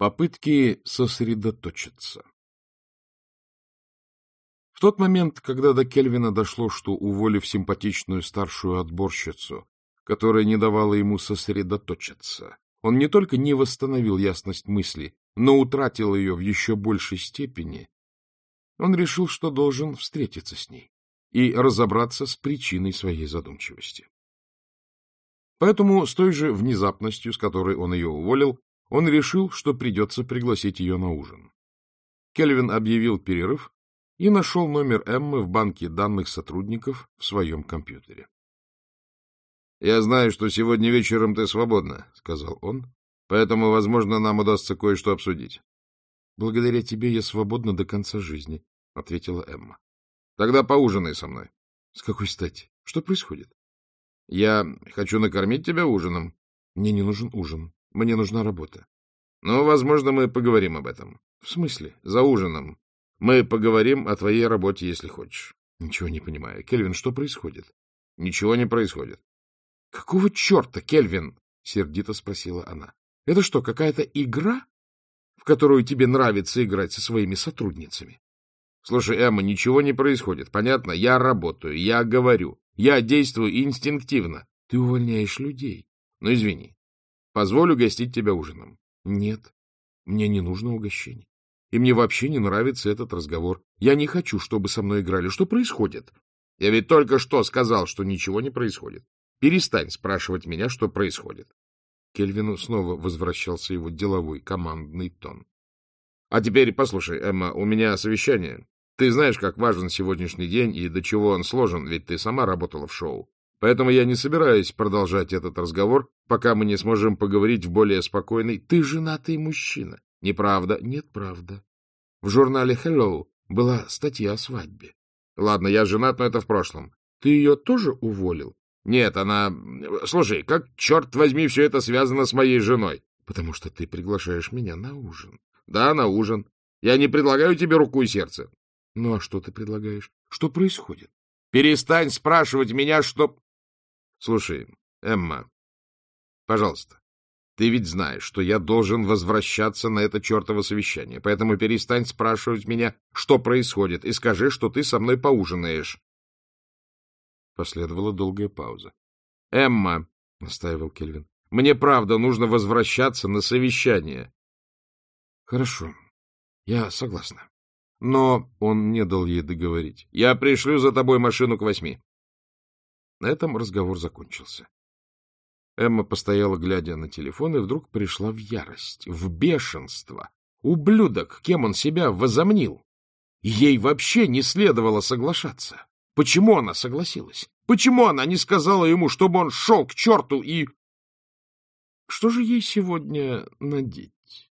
Попытки сосредоточиться В тот момент, когда до Кельвина дошло, что, уволив симпатичную старшую отборщицу, которая не давала ему сосредоточиться, он не только не восстановил ясность мысли, но утратил ее в еще большей степени, он решил, что должен встретиться с ней и разобраться с причиной своей задумчивости. Поэтому с той же внезапностью, с которой он ее уволил, он решил, что придется пригласить ее на ужин. Кельвин объявил перерыв и нашел номер Эммы в банке данных сотрудников в своем компьютере. — Я знаю, что сегодня вечером ты свободна, — сказал он, — поэтому, возможно, нам удастся кое-что обсудить. — Благодаря тебе я свободна до конца жизни, — ответила Эмма. — Тогда поужинай со мной. — С какой стати? Что происходит? — Я хочу накормить тебя ужином. — Мне не нужен ужин. Мне нужна работа. Ну, возможно, мы поговорим об этом. В смысле? За ужином. Мы поговорим о твоей работе, если хочешь. Ничего не понимаю. Кельвин, что происходит? Ничего не происходит. Какого черта, Кельвин? Сердито спросила она. Это что, какая-то игра, в которую тебе нравится играть со своими сотрудницами? Слушай, Эмма, ничего не происходит, понятно? Я работаю, я говорю, я действую инстинктивно. Ты увольняешь людей. Ну, извини, Позволю гостить тебя ужином. Нет, мне не нужно угощение. И мне вообще не нравится этот разговор. Я не хочу, чтобы со мной играли. Что происходит? Я ведь только что сказал, что ничего не происходит. Перестань спрашивать меня, что происходит. Кельвину снова возвращался его деловой командный тон. — А теперь послушай, Эмма, у меня совещание. Ты знаешь, как важен сегодняшний день и до чего он сложен, ведь ты сама работала в шоу. Поэтому я не собираюсь продолжать этот разговор, пока мы не сможем поговорить в более спокойной... Ты женатый мужчина. Неправда? Нет, правда. В журнале Hello была статья о свадьбе. Ладно, я женат, но это в прошлом. Ты ее тоже уволил? Нет, она... Слушай, как, черт возьми, все это связано с моей женой? Потому что ты приглашаешь меня на ужин. Да, на ужин. Я не предлагаю тебе руку и сердце. Ну, а что ты предлагаешь? Что происходит? Перестань спрашивать меня, что... Слушай, Эмма, пожалуйста, ты ведь знаешь, что я должен возвращаться на это чертово совещание, поэтому перестань спрашивать меня, что происходит, и скажи, что ты со мной поужинаешь. Последовала долгая пауза. — Эмма, — настаивал Кельвин, — мне правда нужно возвращаться на совещание. — Хорошо, я согласна. Но он не дал ей договорить. — Я пришлю за тобой машину к восьми. На этом разговор закончился. Эмма постояла, глядя на телефон, и вдруг пришла в ярость, в бешенство. Ублюдок, кем он себя возомнил? Ей вообще не следовало соглашаться. Почему она согласилась? Почему она не сказала ему, чтобы он шел к черту и... Что же ей сегодня надеть?